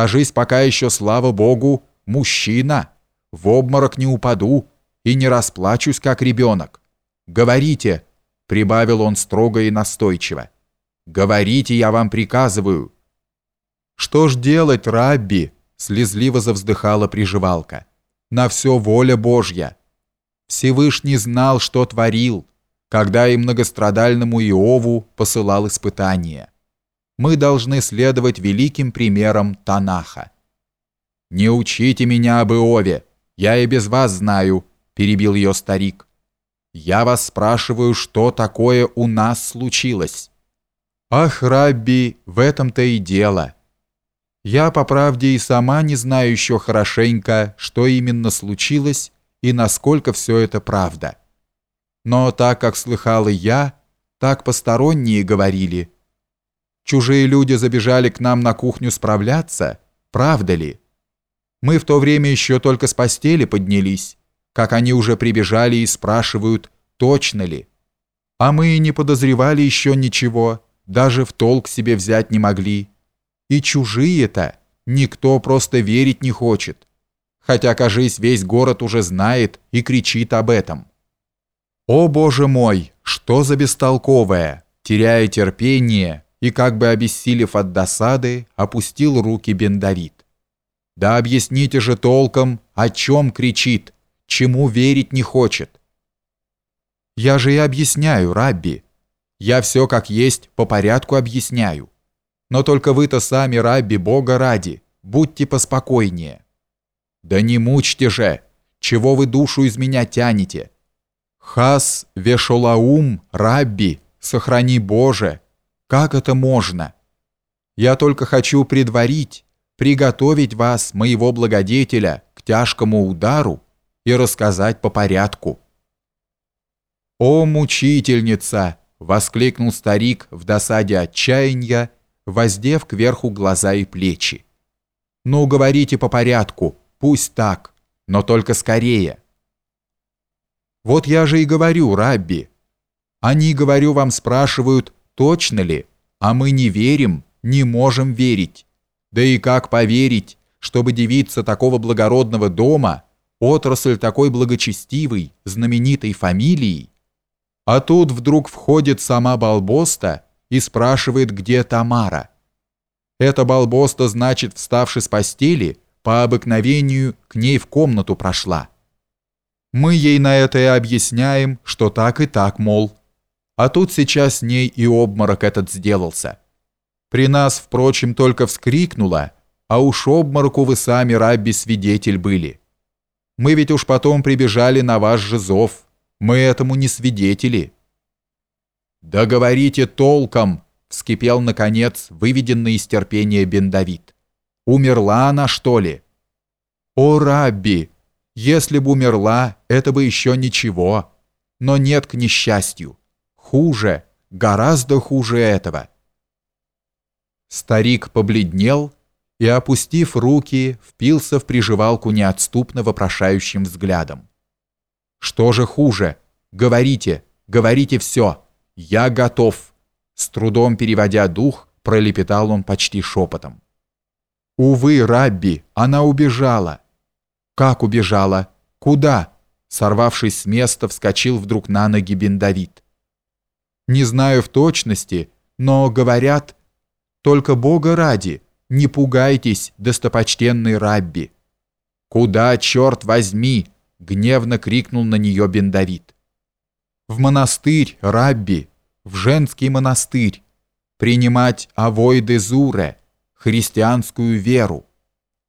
Кажись, пока еще, слава Богу, мужчина. В обморок не упаду и не расплачусь, как ребенок. Говорите, прибавил он строго и настойчиво. Говорите, я вам приказываю. Что ж делать, Рабби? Слезливо завздыхала приживалка. На все воля Божья. Всевышний знал, что творил, когда и многострадальному Иову посылал испытания. Мы должны следовать великим примерам Танаха. «Не учите меня об Иове, я и без вас знаю», – перебил ее старик. «Я вас спрашиваю, что такое у нас случилось?» «Ах, Рабби, в этом-то и дело. Я, по правде, и сама не знаю еще хорошенько, что именно случилось, и насколько все это правда. Но так как слыхал и я, так посторонние говорили. Чужие люди забежали к нам на кухню справляться, правда ли? Мы в то время еще только с постели поднялись, как они уже прибежали и спрашивают, точно ли. А мы и не подозревали еще ничего, даже в толк себе взять не могли. И чужие-то никто просто верить не хочет хотя, кажись, весь город уже знает и кричит об этом. «О, Боже мой, что за бестолковое!» Теряя терпение и, как бы обессилев от досады, опустил руки Бендавид. «Да объясните же толком, о чем кричит, чему верить не хочет». «Я же и объясняю, Рабби. Я все как есть по порядку объясняю. Но только вы-то сами, Рабби, Бога ради, будьте поспокойнее». Да не мучьте же! Чего вы душу из меня тянете? Хас вешолаум, рабби, сохрани Боже! Как это можно? Я только хочу предварить, приготовить вас, моего благодетеля, к тяжкому удару и рассказать по порядку. «О, мучительница!» — воскликнул старик в досаде отчаяния, воздев кверху глаза и плечи. «Ну, говорите по порядку, Пусть так, но только скорее. Вот я же и говорю, Рабби. Они, говорю вам, спрашивают, точно ли, а мы не верим, не можем верить. Да и как поверить, чтобы девица такого благородного дома, отрасль такой благочестивой, знаменитой фамилией, а тут вдруг входит сама Балбоста и спрашивает, где Тамара. Эта Балбоста, значит, вставши с постели, по обыкновению к ней в комнату прошла. Мы ей на это и объясняем, что так и так, мол. А тут сейчас с ней и обморок этот сделался. При нас, впрочем, только вскрикнула, а уж обмороку вы сами, Рабби, свидетель были. Мы ведь уж потом прибежали на ваш же зов. Мы этому не свидетели. «Да говорите толком!» — вскипел, наконец, выведенный из терпения Бендавид. Умерла она, что ли? О, Рабби, если бы умерла, это бы еще ничего. Но нет к несчастью. Хуже, гораздо хуже этого. Старик побледнел и, опустив руки, впился в приживалку неотступно вопрошающим взглядом. «Что же хуже? Говорите, говорите все. Я готов!» С трудом переводя дух, пролепетал он почти шепотом. «Увы, Рабби, она убежала». «Как убежала? Куда?» Сорвавшись с места, вскочил вдруг на ноги Бендавид. «Не знаю в точности, но, говорят, только Бога ради, не пугайтесь, достопочтенный Рабби». «Куда, черт возьми?» — гневно крикнул на нее Бендавид. «В монастырь, Рабби, в женский монастырь, принимать авой де зуре, христианскую веру.